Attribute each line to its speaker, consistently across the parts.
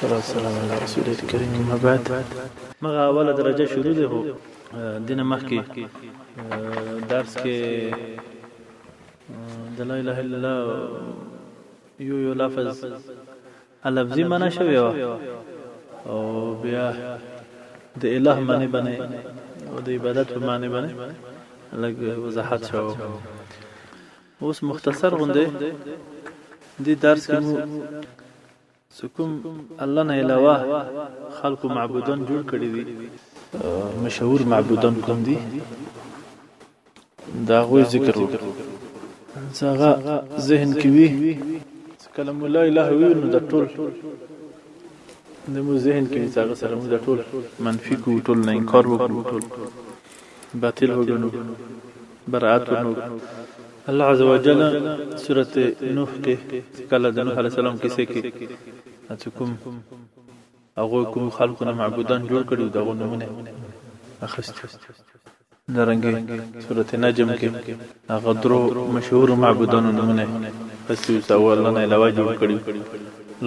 Speaker 1: صلی الله علیه رسول کریم ما بعد مغه اوله درجه شروع ده هو دینه مخکې درس کې د لا اله الا الله یو یو لفظ الفظی معنا شوی او بیا د اله معنی باندې او د عبادت په معنی باندې لږ وضاحت شو اوس مختصر غوندې دې درس کې مو څه کوم الله نه علاوه خلکو معبودان جوړ کړي دي مشهور معبودان کوم دي دا غوي ذکر وکړو څنګه ذهن کې وي کله مو لا اله وي نو د ټول د مو ذهن کې څنګه سره مو د ټول منفي کو ټول نه انکار وکړو ټول باطل وګڼو برائت ورنوږو الله عز وجل سورت نوح کې کله د نوح علیه السلام کیسه کې چې کوم هغه کوم خلقونه معبودان جوړ کړي دغه نمونه اخست درنګي سورته نجم کې هغه درو مشهور معبودانو نمونه پسې او الله نه علاوه جوړ کړی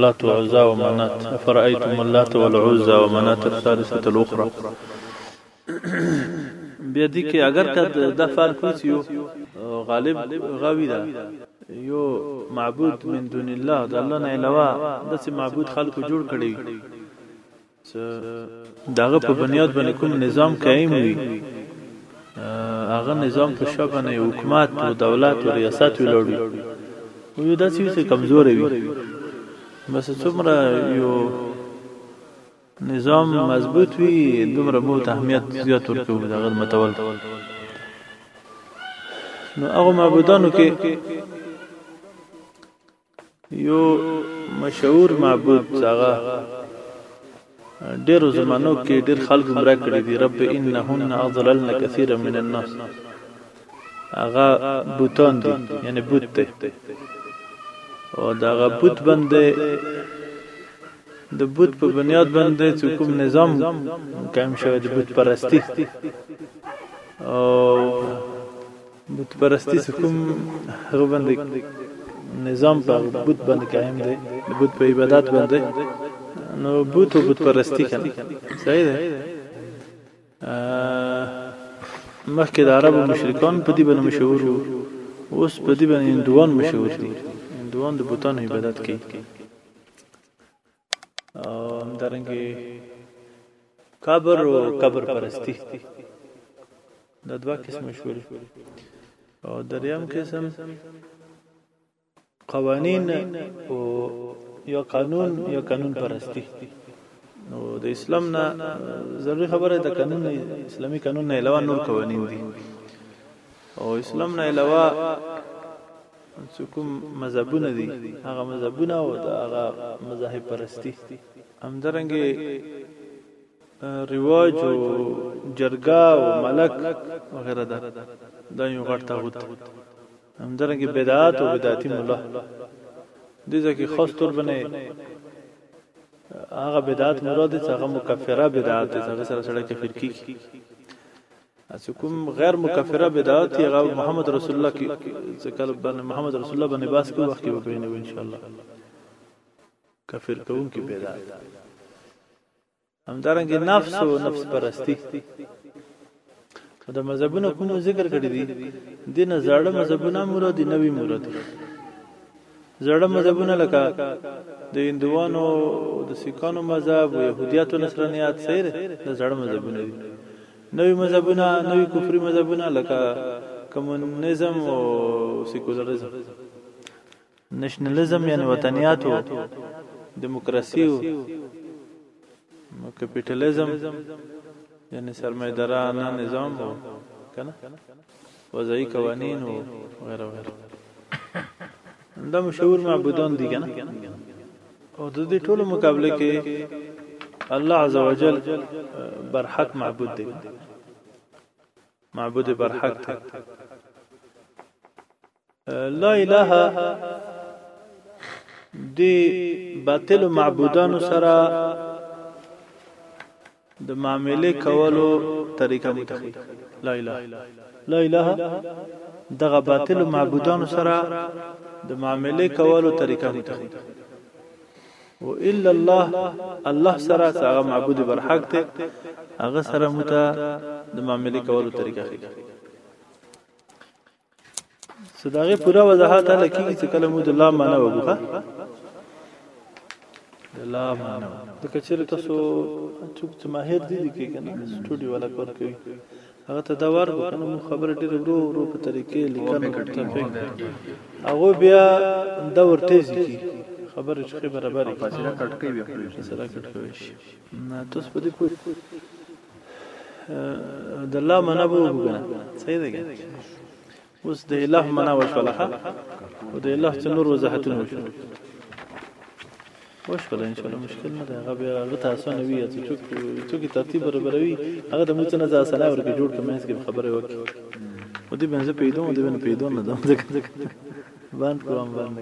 Speaker 1: لات وعزا ومنات افرأيتم اللات والعزا ومنات الثالثة الأخرى بیا دی که اگر که د فار کوچ یو غالب غوی دا یو معبود من دون الله د الله نه علاوه د څه معبود خلکو جوړ کړي داغه په بنیاد باندې کوم نظام قائم وي هغه نظام په شپه باندې حکومت او دولت او ریاست ولوړي یو داسې یو څه کمزوري وي بس څومره یو نظام مضبوط وي دومره مو ته اهمیت زیات ورکوو د هغه متول نو هغه معبودانو کې یو مشهور معبود هغه ډېرو زمانو کې ډېر خلک ګمرا کړي دي رب انهن اضللن كثيرا من الناس هغه بوتان دي یعنی بوت ته او دا هغه بوت باندې د بت په بنیاد باندې چې کوم نظام قائم شوی د بت پرستی او بت پرستی چې کوم هغه باندې نظام په بت باندې قائم دی د بت په عبادت باندې نو بت او بت پرستی کنه صحیح ده مخکې د عربو مشرکان په دې باندې مشهور وو اوس په دې باندې هندوان مشهور دي هندوان د بتانو عبادت کوي او همدارنګه قبر او قبر پرستی دا دوا قسم شول او دریم قسم قوانین او یا قانون یا قانون پرستی نو د اسلام نه ضروري خبره د قانون اسلامي قانون نه علاوه نور قوانين دي او اسلام نه علاوه چې کوم مذهبونه دي هغه مذهبونه او د هغه مذاهب پرستی همدرنګه رواج او جرګه او ملک وغیرہ دا د یو غټ تاغوت همدرنګه بدعات او بدعتي مولا د ځکه خاص تور بنه هغه بدعات مراد چې هغه مکفره بدعات چې هغه سره سره کفر کیږي چې کوم غیر مکفره بدعت یې غو محمد رسول الله کې چې کله باندې محمد رسول الله باندې باس کوي وخت کې به پینې ان شاء الله کافر کوم کې پیدا همدارنګ نفس او نفس پرستی دا مذهبونه کوم ذکر کړی دي دینه زړه مذهبونه مراد دي نوی مراد دي زړه مذهبونه لکه د هندوانو د سیکانو مذهب او يهودیت او نصرانیت سره د زړه مذهبونه دي نوي مذهبونه، نوي کفري مذهبونه لکه کمونیزم او سیکولریزم، نشنلیزم یعنی وطنیات او دیموکراسي او کپیټلیزم یعنی سرمایه دارانه نظام او کنه وضعي قوانين او غیره غیره دا مشهور معبودان دي کنه او د دې ټولو مقابله کې الله عزوجل برحق معبود دی معبود برحق دی لا اله د باطل معبودانو سره د معاملې کولو طریقه متخي لا اله لا اله دغه باطل معبودانو سره د معاملې کولو طریقه متخي و الا الله الله سره هغه معبود برحق ته هغه سره مت د معاملې کولو طریقه خي څه دغه پوره وضاحت نه کیږي چې کله مو د لا معنا وګوره د لا معنا د کچیر تاسو چوک چې ماهر دي دي کې کنه سټوډیو والا کار کوي هغه ته دا ورغو کنه مو خبره ډیره ورو ورو په طریقې لیکنه تفیق هغه بیا دا ورته ځي خبره چې برابر
Speaker 2: فاصله کټ کوي
Speaker 1: فاصله کټ کوي نه تاسو په دې پوه د الله معنا به وګورئ صحیح ده اوس د الله معنا وشوله او د الله څخه نور وضاحتونه وشول وشول ان شاء الله مشکل نه ده هغه بیا هغه تاسو نه وی چې څوک څوک ترتیب برابروي هغه د موږ نه ځا سره ورګه جوړ کمه اس کې خبره وکړي ودی بنځه پیدو ودی بنځه پیدو نه ده باندې کوم باندې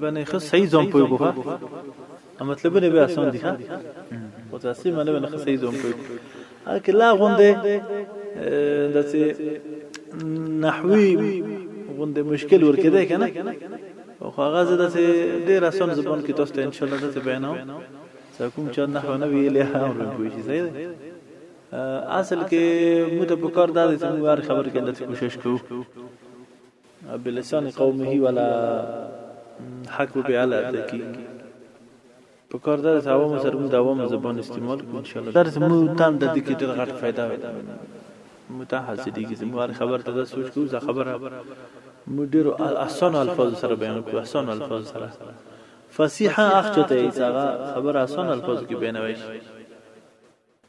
Speaker 1: باندې خو صحیح ځم پوي کوه ا مطلب نه بیا سم دي ها او تاسو باندې باندې خو صحیح ځم پوي ا کې لا غوندې دته نحوی غوندې مشکل ورکې ده کنه او هغه زه دته ډیر اسان زبون کې تاسو ته ان شاء الله دته بیانوم زه کوم چې نحو نه ویلې هم ورکوي شي صحیح ده اصل کې موږ ته په کار دا دي چې موږ هر خبر کې د کوشش کوو بلسان قومه ولا حق به علی ادا کیږي په کار ده چې عوامو سره موږ د عوامو زبان استعمال کړو ان شاء الله درس مو تام د دې کې ډېر غټ فائدہ متحاسدېږي زموږ هر خبر ته دا سوچ کوو دا خبره موږ ډېر اسان الفاظ سره بیان کوو اسان الفاظ سره فصیحه اخ چته یې څنګه خبر اسان الفاظ کې بیانوي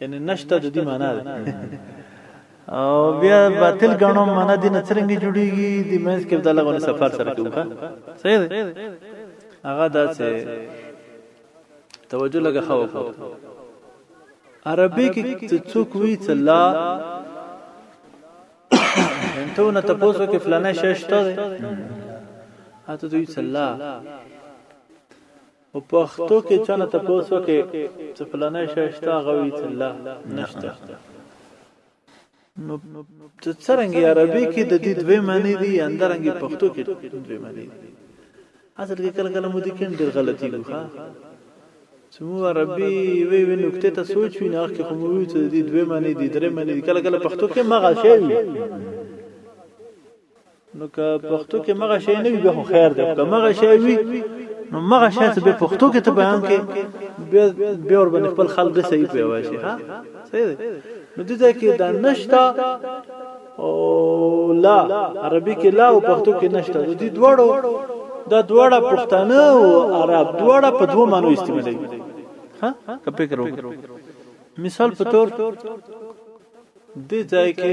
Speaker 1: یعنی نشته د دې معنا ده او بیا باطل غنو معنا دې نه څنګه جوړیږي د مینس کې بدل غو سفر سره کوخه صحیح ده هغه داسې توجه لګه خو کو عربي کې څوک وی چې لا انتو نه تاسو کې فلانه شش ته اته دوی چې لا په پښتو کې چانه تپوس وکړي چې فلانی شی شته هغه وي چې لا نشته نو چې څرنګه عربي کې د دې دوه معنی دي اندرنګي پښتو کې دوه معنی دي اصل کې کله کله مو دي کې ډېر غلطي ګوخه چې مو عربي وی وی نقطه ته سوچ وی نه کې خو مو وی چې دې دوه معنی دي درې معنی دي کله کله پښتو کې مغه شی نو که پښتو کې مغه شی نه وي خو خیر دی که مغه شی وي نو مغه شی ته به پښتو کې ته بیان کې به ور باندې خپل خلک به صحیح پیوا شي ها صحیح دی نو دې ځای کې دا نشتا او لا عربي کې لا او پښتو کې نشتا د دې دوړو دا دوړه پښتانه او عرب دوړه په دوه معنی استعمالوي ها که فکر وکړو مثال په تور دې ځای کې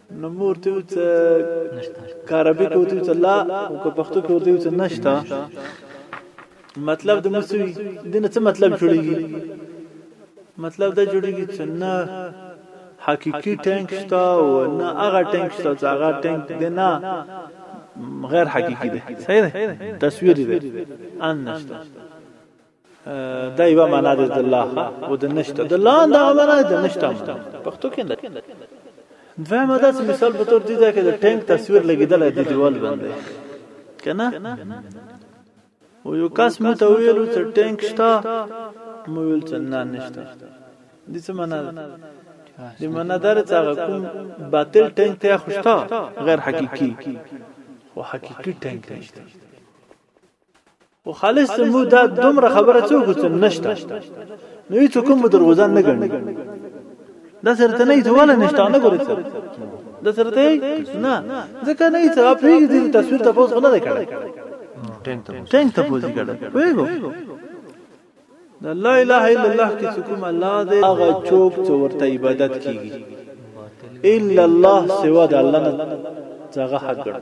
Speaker 1: نو مور ته وڅ کاربي کې وته وڅ لا او که پښتو کې وته وڅ نشتا مطلب د مسوي دنه څه مطلب جوړيږي مطلب دا جوړيږي چې نه حقيقي ټانک شتا او نه هغه ټانک شتا چې هغه ټانک دی نه غیر حقيقي دی صحیح دی تصویر دی ان نشته دا یو معنا ده د الله او د نشته د الله دا معنا ده نشته پښتو کې نه دوه ماده چې مثال په تور دي دا کې د ټانک تصویر لګیدل د دیوال باندې کنه او یو کس مو ته ویلو چې ټانک شته مو ویل چې نه نشته د څه معنا ده د معنا دار څه کوم باطل ټانک ته خوشته غیر حقيقي خو حقيقي ټانک نشته او خالص مو دا دومره خبره څوک څه نشته نو هیڅ کوم دروغجن نه ګڼي دا سره ته نه ځول نشته نه ګورې څه دا سره ته نه ځکه نه څه اپریګ دې تصویر ته پوز نه کړه ټینګ ته ټینګ ته پوز کړه ویګو دا لا اله الا الله کې څوک الله دې هغه چوک چې ورته عبادت کیږي الا الله سوا د الله نه څنګه حق ګڼي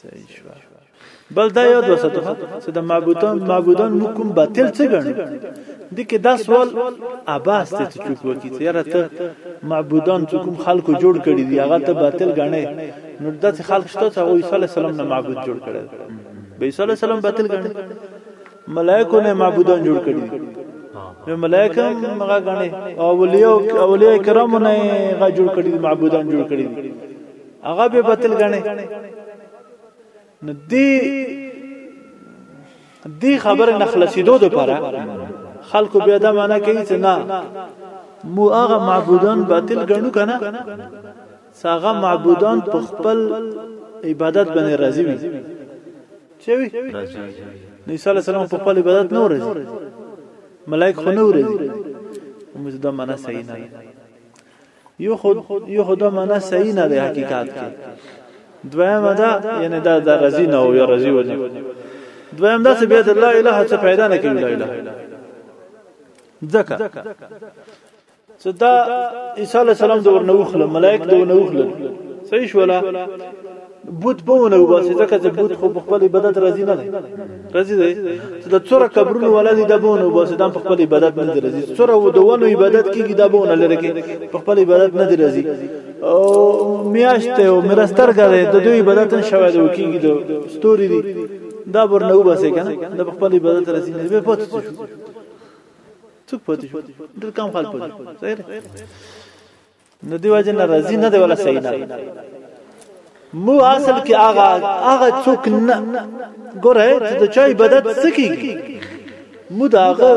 Speaker 1: صحیح شو بل دا یاد وساتو چې د معبودان معبودان مو کوم باطل څه ګڼي د کې دا سوال اباس ته چوک وکی چې یاره ته معبودان چې کوم خلکو جوړ کړي دی هغه ته باطل ګڼي نو د خلک شته چې عیسی علی السلام نه معبود جوړ کړي به عیسی علی السلام باطل ګڼي ملائکه نه معبودان جوړ کړي نو ملائکه هغه ګڼي او اولیاء اولیاء کرام نه هغه جوړ کړي معبودان جوړ کړي هغه به باطل غني نو دی دی خبر نه خلاصیدو د پاره خلکو بیا دا معنا کوي چې نه مو هغه معبودان باطل غنو کنه هغه معبودان په خپل عبادت باندې راضي وي چې وي نبی صلی الله علیه وسلم په خپل عبادت نه ورځي ملائک خو نه ورځي موږ دا معنا صحیح نه یو خود یو خود معنا صحیح نه دی حقیقت کې دویمه دا یعنی دا د رضی نه او یا رضی و نه دویم دا چې بیا د لا اله څخه پیدا نه کوي لا اله ځکه چې دا عیسی علی السلام د ورنوخله ملائک د ورنوخله صحیح شولا بوت به ونه وباسي ځکه چې بوت خو په خپل عبادت راضي نه دی راضي دی چې د څوره قبرونو ولا دي د بونه وباسي دا په خپل عبادت نه دی راضي څوره و دوونو عبادت کیږي دا بونه لره کې په خپل عبادت نه دی راضي او میاشته او مرستر غره د دوی عبادت شوه د کیږي د ستوري دي دا ورنه وباسي کنه د خپل عبادت راضي نه به پاتې شو څوک پاتې شو ډېر کم خلک پاتې شو نو دی وجه نه راضی نه دی ولا صحیح نه مو اصل کې هغه هغه څوک نه ګوره چې د چا عبادت سکیږي مو دا هغه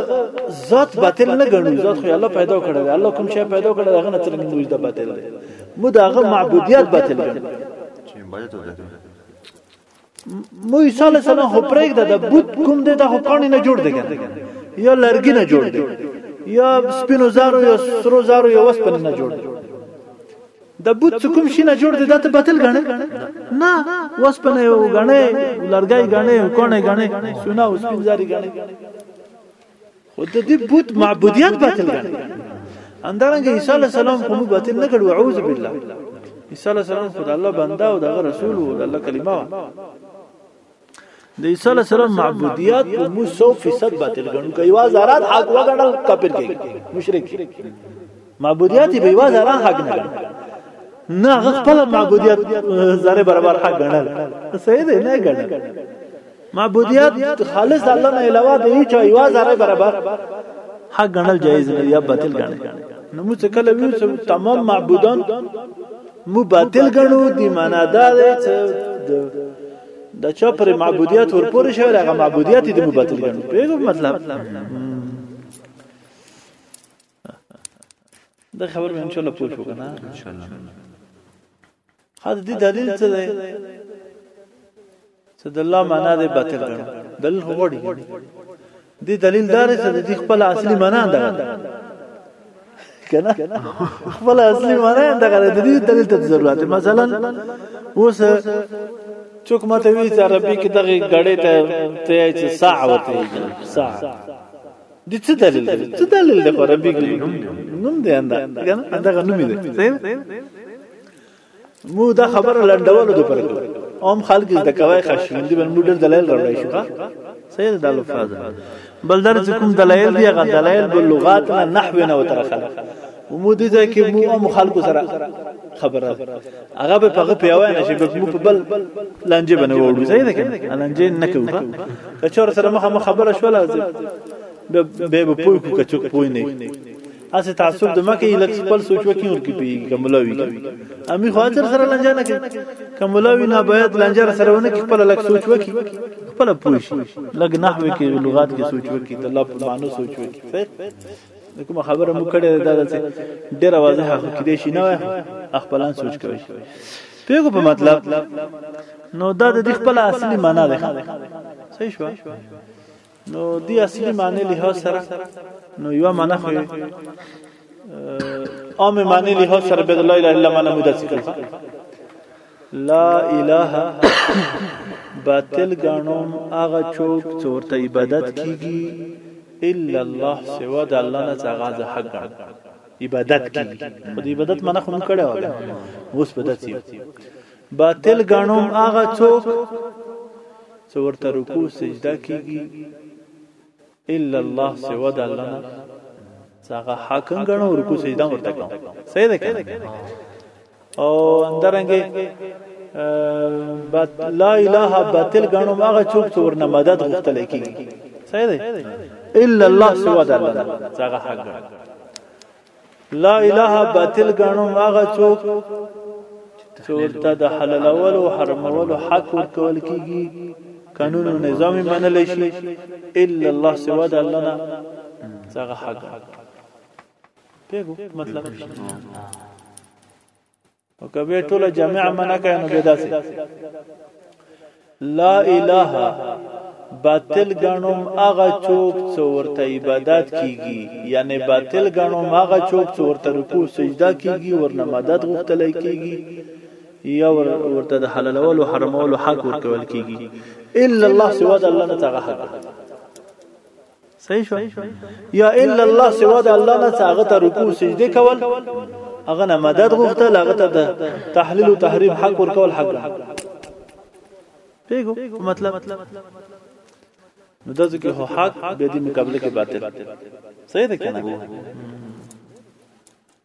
Speaker 1: ذات باطل نه ګڼو ذات خو الله پیدا کړی دی الله کوم شی پیدا کړی هغه نه تر موږ د باطل دی مو دا هغه معبودیت باطل ګڼو
Speaker 2: چې عبادت وکړي
Speaker 1: مو عیسی علیه السلام خو پرېږده د بت کوم دی دا خو پاڼې نه جوړ دی کنه یا لرګي نه جوړ دی یا سپینو زارو یا سرو زارو یا وسپنې نه جوړ دی د بت څه کوم شي نه جوړ دی دا ته باطل ګڼې نه وسپنې ګڼې لرګي ګڼې کونه ګڼې سونه او سپین زاري ګڼې خو د دې بت معبودیت باطل کړ اندرنګ عیسی علی السلام خو موږ باطل نه کړو اعوذ بالله عیسی علی السلام خو د الله بنده او د رسول او د الله کلمه د عیسی علی السلام معبودیت په مو 100% باطل ګڼو کوي وازارات حق وګڼل کافر کیږي مشرک معبودیت به یوازې الله حق نه ګڼل نه هغه خپل معبودیت زره برابر حق ګڼل صحیح دی نه ګڼل معبودیت خالص الله نه علاوه د هیڅ یوازې زره برابر حق ګڼل جایز نه یا باطل ګڼل نو موږ کله ویل چې تمام معبودان مو باطل ګڼو دی معنا دا دی چې د چا پر معبودیت ورپورې شوی هغه معبودیت دی مو باطل ګڼو پیغام مطلب دا خبر مې ان شاء الله پوه شو کنه
Speaker 2: ان شاء الله
Speaker 1: حد دې دلیل څه دی چې د الله معنا دې باطل کړ دلیل هوړي دې دلیل دار چې د خپل اصلي معنا ده کنه خپل اصلي معنا ده کنه د دې دلیل ته ضرورت مثلا اوس چوک ماته وی چې عربي کې دغه غړې ته ته چې ساعه وته ساعه د څه دلیل دی څه دلیل دی خو عربي کې نوم دی اندا کنه اندا نوم دی صحیح مو دا خبره لنډولو د پر اوم خلک د کوي خشمن دي بل موډل دلایل راوړی شو ښا صحیح د الفاظ بل در کوم دلایل دی غ دلایل بل لغات نه نحو نه وتر خلک مو دې ځای کې مو هم خلکو سره خبره هغه به په پیاوه نه شي مو په بل لانجه بنه وړو زه نه کنه لانجه نه کوم که چور سره مخه مخ خبره شول به به پوي کو که چوک پوي نه اسه تعصب د مکه لک خپل سوچ وکي ور کې پیږي کملوي امي خو اثر سره لانجه نه کوي کملوي نه باید لانجه سره ونه کې خپل لک سوچ وکي خپل پوي شي لګ نحوي کې لغات کې سوچ وکي د الله په معنی سوچ وکي کوم خبره مو کړې ده دا چې ډېر واضح خو کې دې شي نه خپلان سوچ کوي پیغو په مطلب نو دا د خپل اصلي معنا ده صحیح شو نو دی اصلي معنی له سره نو یو معنا خو عام معنی له سره بدل لا اله الا الله معنی مو د ذکر لا اله باطل ګڼم هغه چوک چې ورته عبادت کیږي الا الله سوا د الله نه څنګه ځه حق ګڼم عبادت کیږي خو د عبادت معنی خو مونږ کړه وګه اوس په دتی باطل ګڼم هغه چوک چې ورته رکوع سجده کیږي الا الله سوا د الله نه څنګه حاکم غنو رکو سجده ورته کوم صحیح ده کنه او اندرنګي بات لا اله باطل غنو ماغه چوک چور نه مدد غوښتل کی صحیح ده الا الله سوا د الله څنګه حق غنو لا اله باطل غنو هغه څوک چې ورته د حلالول او حرامول حق ورکول کیږي قانون او نظام منل شي الا الله سوا د الله نه څنګه حق پیګو مطلب او کبه ټول جمع منه کوي نو بيدا سي لا اله باطل غنوم هغه چوک څو ورته عبادت کیږي یعنی باطل غنوم هغه چوک څو ورته رکوع سجده کیږي ورنه مدد غوښتل کیږي یا ورته د حلالولو حرامولو حق ورکول کیږي الا الله سوا د الله نه تغه حق صحیح شو یا الا الله سوا د الله نه څنګه ته رکوع سجده کول هغه نه مدد غوښته هغه ته د تحلیل او تحریم حق ورکول حق ده پیګو مطلب نو دا ځکه هو حق به دې مقابله کې باطل صحیح ده کنه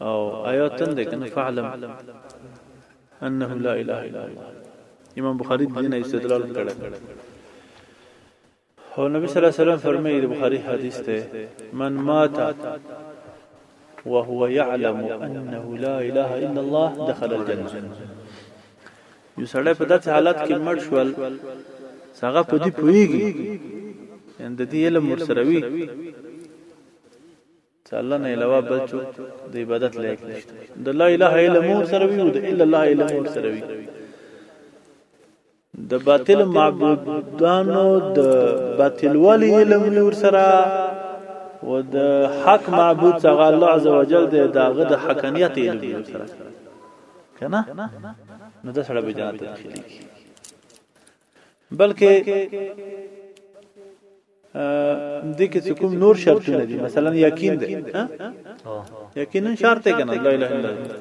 Speaker 1: او آیات هم ده کنه فعلم انه لا اله الا الله امام بخاری دین استدلال کړه او نبی صلی الله علیه وسلم فرمایي بخاری حدیث ته من مات وهو يعلم انه لا اله الا الله دخل الجنه یو سړی په داسې حالت کې مړ شول هغه په دې پويږي ان د دې علم ورسره وي د الله نه علاوه بل څوک د عبادت لایق نشته د لا اله الا مور سره وي او د الا الله الا مور سره وي د باطل معبودانو د باطل ولی علم ور سره و د حق معبود څنګه الله عزوجل د داغه د حقانیت علم ور سره کنه نو د سره به جنت داخلي بلکې د کې څه کوم نور شرطونه دي مثلا یقین دی یقینا شرط دی کنه لا اله الا الله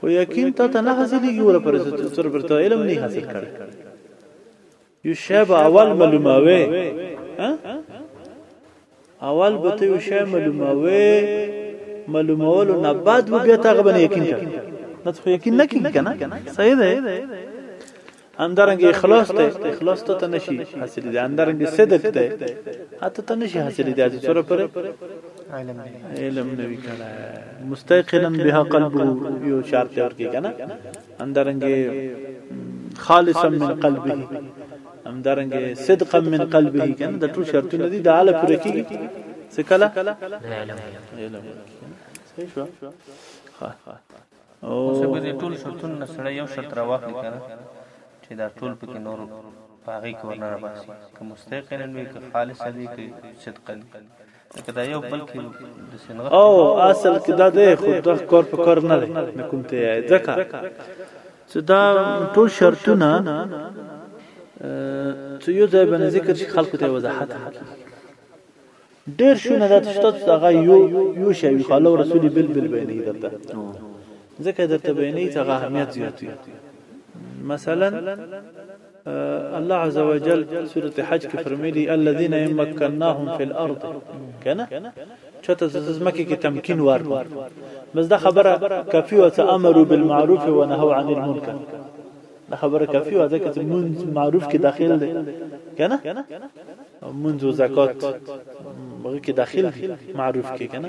Speaker 1: خو یقین ته ته نه حاصلېږي ور پر ستر پر ته علم نه حاصل کړي یو شی به اول معلوماوي اول به ته یو شی معلوموې معلومولو نه بعد به بیا تا غبن یقین کړ نه خو یقین نه کیږي کنه صحیح ده اندرنګ اخلاص ته اخلاص ته نشي حاصل دي اندرنګ صدق ته اته ته نشي حاصل دي چې سره پر علم علم نوي کړه مستيقنا بها قلبه یو شرط ورکی کنه همدارنګه خالصا من قلبه همدارنګه صدقا من قلبه کنه د ټول شرطونه دي د اعلی پوره کیږي څه کله علم علم صحیح شو ها ها
Speaker 2: او څه به ټول شرطونه سره یو شرط راوخلي کنه چې دا ټول پکې نور پاغي کورنر باسي که مستقلا وي که خالصا وي که صدقا لکه دا یو بل کې د سنغه
Speaker 1: او اصل کې دا دی خو دا کار په کار نه دی نه کوم ته ځکه چې دا ټول شرطونه چې یو ځای باندې ذکر شي خلکو ته وضاحت ډیر شونه دا چې تاسو هغه یو یو شی وی خلک رسول بل بل بیانې درته ځکه درته بیانې ته هغه اهمیت زیاتوي مثلا الله عز وجل سورة حج کې فرمایلی الذين يمكنناهم في الارض کنه چته زمکه کې تمکین ورکړ بس دا خبره کافی او امر بالمعروف ونهوا عن المنکر دا خبره کافی او ځکه چې مون معروف کې داخل دی کنه مونږ زکات بغي کې داخل دي معروف کې کنه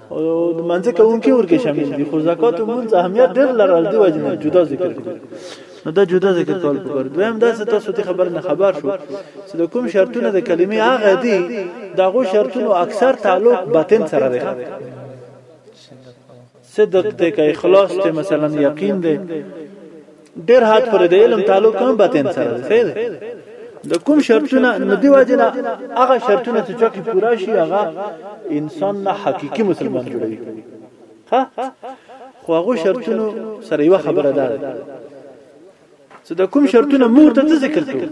Speaker 1: او د منځه کوونکي ورکه شامل دي خو زکات او مونږ اهمیت ډېر لرل دی وجنه جدا ذکر کړو نو دا جدا ذکر کول پکار دویم دا چې تاسو ته خبر نه خبر شو چې د کوم شرطونه د کلمې هغه دي دغه شرطونو اکثر تعلق باطن سره دی صدق ته که اخلاص ته مثلا یقین دی ډیر حد پر د علم تعلق هم باطن سره دی د کوم شرطونه نه دی واجنه هغه شرطونه چې چاکي پورا شي هغه انسان نه حقيقي مسلمان جوړوي ها خو هغه شرطونو سره یو خبره ده چې د کوم شرطونه مور ته ذکر کوي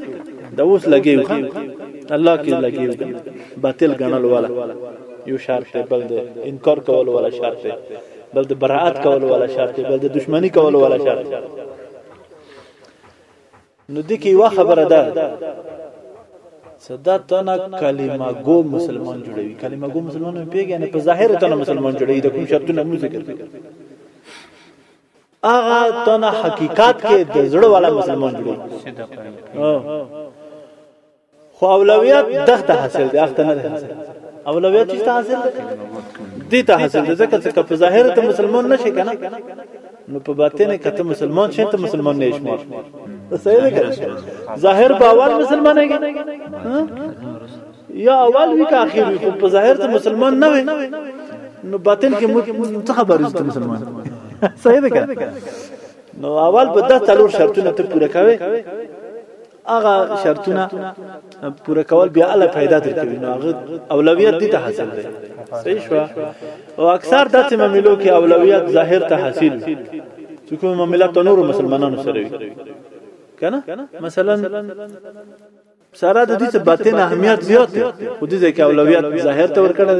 Speaker 1: دا اوس لګیو الله کې لګیو باطل غنل والا یو شرط بل دی انکار کول والا شرط دی بل د برائت کول ولا شرط بل د دشمنی کول ولا شرط نو د کی وا خبره ده صدا تنا کلمه گو مسلمان جوړوي کلمه گو مسلمان نه پیږي نه په ظاهر تنا مسلمان جوړوي د کوم شرطونه مو ذکر کړ اغه تنا حقیقت کې د زړه والا مسلمان جوړوي خو اولویت دغه ته حاصل دی اخته نه حاصل اولویت چې حاصل دی ته حاصل دی ځکه چې په ظاهر ته مسلمان نشي کنه نو په باطن کې ته مسلمان شې ته مسلمان نه شمار صحیح ده ظاهر په اول مسلمان نه یا اول وی که اخر وی خو په ظاهر ته مسلمان نه وي نو باطن کې مو څه خبر یې ته مسلمان صحیح ده نو اول په دغه څلور شرطونه ته پوره کوي هغه شرطونه پوره کول بیا الله پیدا درکوي نو هغه اولویت دي ته حاصل دی صحیح شو او اکثر داسې معاملو کې اولویت ظاهر ته حاصل چې کوم معاملات ته نور مسلمانانو سره وي کنه مثلا سره د دې څه باطن اهمیت زیات دی خو دې ځکه اولویت ظاهر ته ورکړل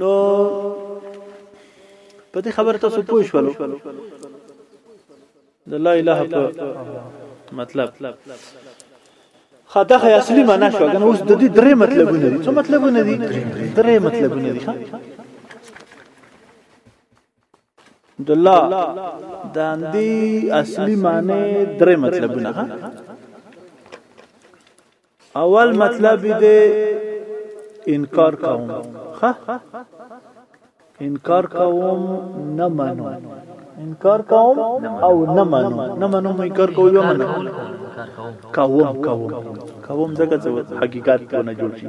Speaker 1: نو په دې خبره تاسو پوه شولو د لا اله په مطلب خدغه اصلي معنا شو کنه اوس د دې درې مطلبونه دي څه مطلبونه دي درې مطلبونه دي دلا داندی اصلی معنی درې مطلبونه ها اول مطلب دې انکار کوم ها انکار کوم نه منو انکار کوم او نه منو نه منو انکار کوم یا منو کوم کوم کوم دغه حقیقت نه جوړ شي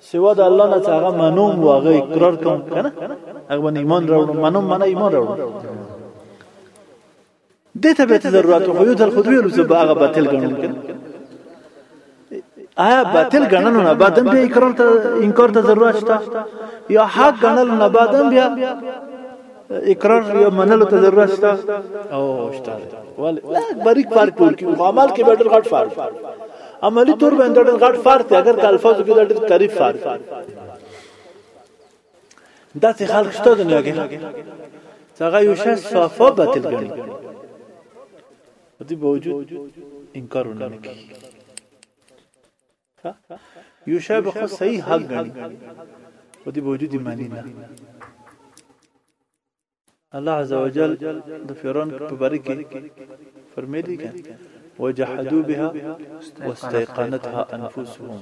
Speaker 1: سوا د الله نه هغه منوم او هغه اقرار کوم کنه هغه باندې ایمان راوړم منوم منه ایمان راوړم دې ته به ضرورت خو یو تل خو ویلو چې به هغه باطل ګڼم کنه آیا باطل ګڼنو نه بعد هم اقرار ته انکار ته ضرورت شته یا حق ګڼل نه بعد هم بیا اقرار یا منلو ته ضرورت شته او شته ولی لا باریک پارک ټول کې عمل کې بیډر غټ فار عملی طور باندې ډېر غټ فار ته اگر الفاظ کې ډېر قریب فار دا څه خلک شته د نه کې څنګه یو شې صفه باطل ګڼي دې باوجود انکار ونه کوي یو شی به خو صحیح حق غني خو دې وجود معنی نه الله عزوجل د فرعون په باره کې فرمایلی کړه وجحدوا بها واستيقنتها انفسهم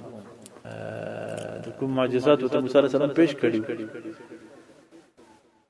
Speaker 1: د کوم معجزات ته موسی عليه السلام پیش کړی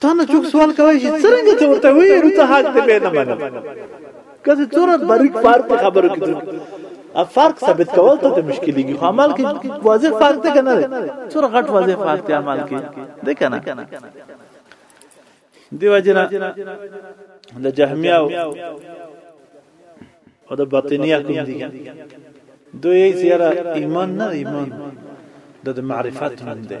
Speaker 1: تا نه څوک سوال کوي چې څنګه ته ورته وی روته حق دی به نه منم کله څوره باریک فرق خبرو کې دروغ فرق ثابت کول ته مشکلېږي خو عمل کې واضح فرق دی کنه څوره غټ واضح فرق دی عمل کې دی کنه دی وجنه د جهمیا او د باطنیه کوم دي دوی یې سره ایمان نه ایمان د معرفت نوم دی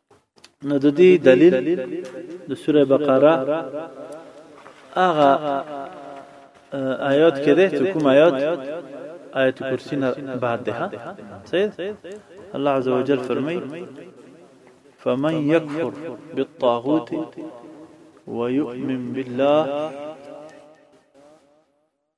Speaker 1: نو د دې دلیل د سوره بقره هغه آیات کې ده چې کوم آیات آیت کرسی نه بعد ده صحیح الله عز وجل فرمای فمن يكفر بالطاغوت ويؤمن بالله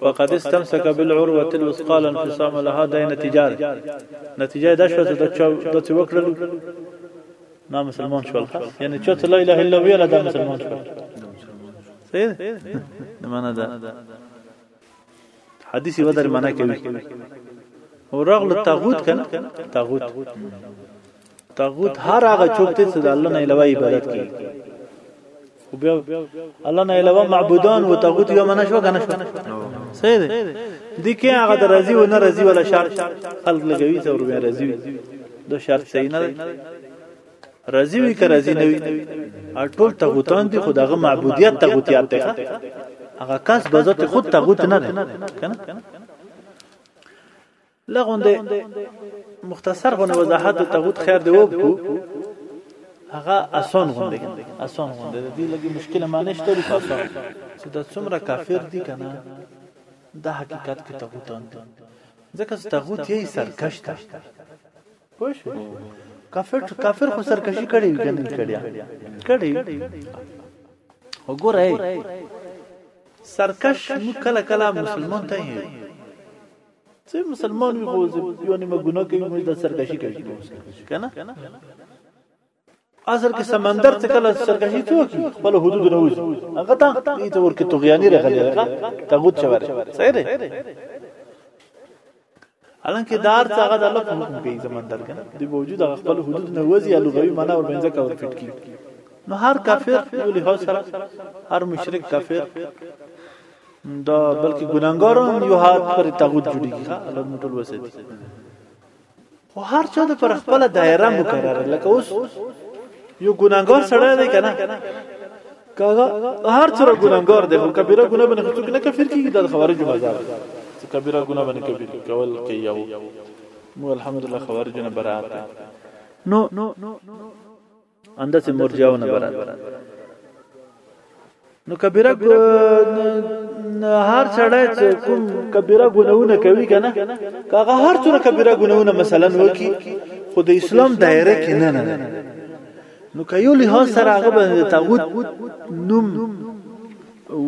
Speaker 1: فقد استمسك بالعروه الوثقى انفصام لها د نتیجه نتیجه دا شو چې د څه وکړل نا مسلمان شول یعنی چې لا اله الا الله ویل دا مسلمان شول صحیح ده معنا دا حدیث یو در معنا کوي او رغل تاغوت کنه تاغوت طاغوت هر هغه چوک ته چې د الله نه علاوه عبادت کوي او بیا الله نه علاوه معبودان او طاغوت یو منه شو کنه شو صحیح دی د کې هغه د رضی و نه رضی ولا شرط خلق لګوي ته ور بیا رضی دو شرط صحیح نه دی رضی وی که رضی نه وی ټول طاغوتان دي خدغه معبودیت طاغوتیات دی هغه کس به ذات خود طاغوت نه دی کنه لغونده مختصر غونه وضاحت د تغوت خیر دی وکړو هغه اسون غونډه اسون غونډه دې لګي مشکل ما نشته لري اسون چې دا څومره کافر دي کنه دا حقیقت کې تغوتان دي ځکه چې تغوت یې سرکش ده پوه شو کافر کافر خو سرکشي کړي وي کنه کړي کړي وګوره سرکش مو کله کله مسلمان ته یې څه مسلمان وي خو یو نیمه ګناه کوي موږ د سرکشي کوي کنه اصل کې سمندر څخه کله سرکشي څوک خپل حدود نه وځي هغه ته دې ته ورکه توغیانی راغلی هغه تغوت شوره صحیح دی الانکه دار څنګه د الله په حکم کې سمندر کنه د وجود خپل حدود نه وځي لغوي معنا ور باندې کاور فټ کی نو هر کافر یو له سره هر مشرک کافر دا بلکې ګناګاران یو هات پر تاغوت جوړیږي الله موږ ټول وساتي خو هر چا د پر خپل دایره مقرره لکه اوس یو ګناګار سره دی کنه کاغه هر څوره ګناګار دی خو کبیره ګناه باندې څوک نه کفر کیږي د خوارج مزار چې کبیره ګناه باندې کبیر کول کوي یو مو الحمدلله خوارج نه برات نو انده چې مرجعو نه برات نو کبیره هر چړای چې کوم کبیره ګناونه کوي کنه کاغه هر څوره کبیره ګناونه مثلا وکي خو د اسلام دایره کې نه نه نو کيو له سره هغه باندې تاغوت نوم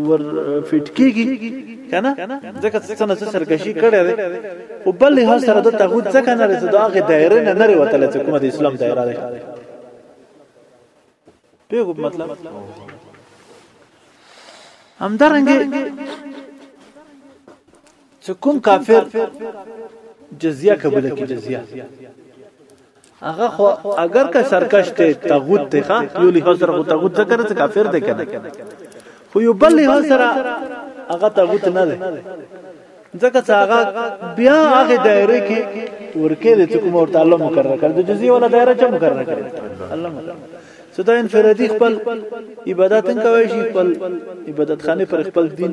Speaker 1: ور فټ کیږي کنه ځکه څه نه څه سرکشي کړي دي او بل له سره د تغوت څخه نه رسې دا هغه دایره نه نه وتل چې کومه د اسلام دایره ده پیغو مطلب همدارنګه چه کوم کافر جزیه قبول کی جزیه هغه خو اگر که سرکش ته تغوت ته ښا یو له سره خو تغوت ذکر ته کافر دی کنه خو یو بل له سره هغه تغوت نه دی ځکه چې هغه بیا هغه دایره کې ورکه دي چې کوم ورته الله مقرره کړ د جزیه ولا دایره چې مقرره کړ الله مقرره ستا انفرادي خپل عبادت کوي شي خپل عبادت خانه پر خپل دین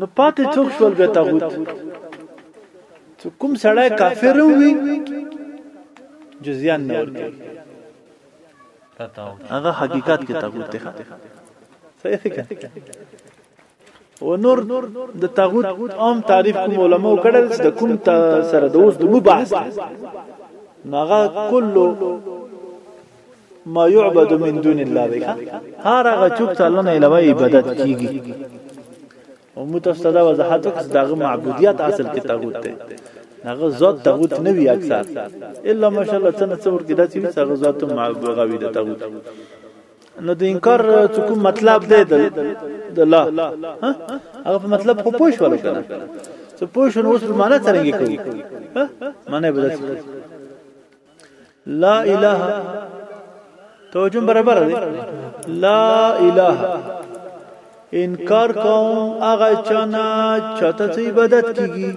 Speaker 1: نو پاتې څوک شول بیا تاغوت چې کوم سړی کافر هم وي جزیان نه ورکوي هغه حقیقت کې تاغوت دی صحیح څنګه او نور د تاغوت عام تعریف کوم علماء کړل چې د کوم سره د اوس د مباحث ناغه کله ما يعبد من دون الله بك هر هغه چوک ته الله نه علاوه عبادت کیږي او متفسد وضاحت کوي دغه معبودیت اصل کې تاغوت دی هغه ذات تاغوت نه وی اکثر الا ماشاءالله څنګه څور کې داسې وي هغه ذات معبود غوي د تاغوت نو د انکار څه کوم مطلب دی د الله هغه مطلب خو پوښ ولا کنه څه پوښ نو اوس معنی څنګه کوي معنی به لا اله توجه برابر دی لا اله انکار کوم هغه چانا چاته چې عبادت کیږي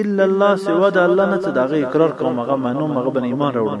Speaker 1: الا الله سوا د الله نه څه دغه اقرار کوم هغه منو مغه بن ایمان راوړم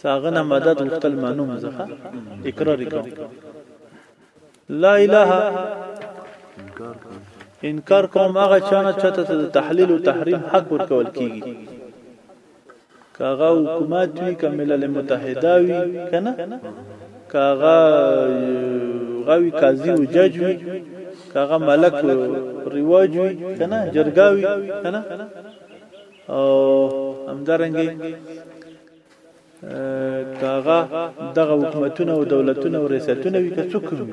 Speaker 1: څاغه نه مدد وختل منوم زخه اقرار کوم لا اله انکار کوم هغه چانه چته ته تحلیل او تحریم حق ورکول کیږي کاغه حکومت وی کملل متحده وی کنه کاغه غوی قاضی او جج وی کاغه ملک رواج وی کنه جرګاوی کنه او همدارنګي کاغه دغه حکومتونه او دولتونه او ریاستونه وي که څوک وي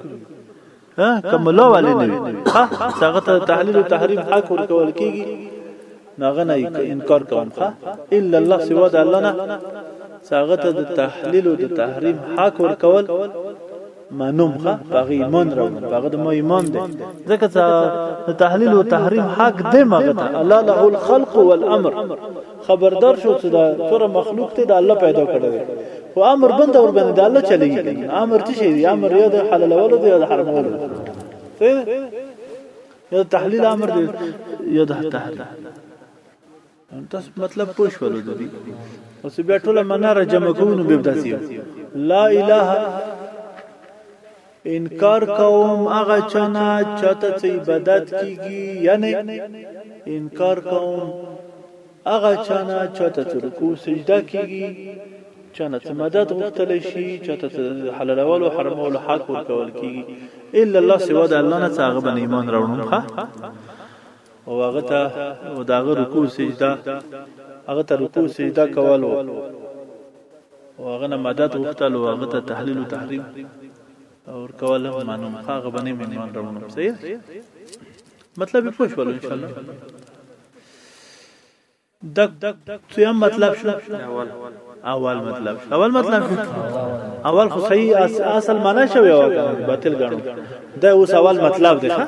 Speaker 1: ها کملو والي نه وي ها څنګه ته تحلیل او تحریف حق ورکول کیږي ناغه نه انکار کوم ها الا الله سوا د الله نه څنګه ته د تحلیل او د تحریم حق ورکول منوم خه هغه ایمان راوړم هغه د ما ایمان دی ځکه چې د تحلیل او تحریم حق دی مغه ته الله له الخلق والامر خبردار شو چې دا تر مخلوق ته د الله پیدا کړی دی خو امر بند اور باندې د الله چلیږي امر څه شي دی امر یو د حلالولو دی د حرامولو یو تحلیل امر دی یو د تحریم تاسو مطلب پوه شولو د دې اوس بیا ټول معنا را جمع کوو نو به داسې لا اله انکار کوم هغه چنا چاته چې عبادت کیږي یعنی انکار کوم هغه چنا چاته چې رکوع سجده کیږي چانه ته مدد غوښتل شي چاته ته حلالول او حرامول حق ورکول کیږي الا الله سوا د الله نه څنګه باندې ایمان راوړم ښه او هغه ته او د هغه رکوع سجده هغه ته رکوع سجده کول او هغه نه مدد غوښتل او هغه ته تحلیل او تحریم او کول مانو هغه باندې منوان راوړم صحیح مطلب یې پوه شول ان شاء الله دک دویم مطلب شو اول اول مطلب شو اول مطلب شو اول خو صحیح اصل معنا شوی او باطل غنو دا اوس اول مطلب دی ښا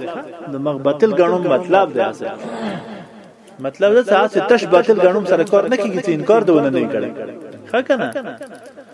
Speaker 1: د مغ باطل غنو مطلب دی اصل مطلب دا چې تش باطل غنو سره کار نه کیږي چې انکار دونه نه کړي ښه کنه